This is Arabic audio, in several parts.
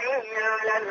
حي على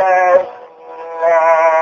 الله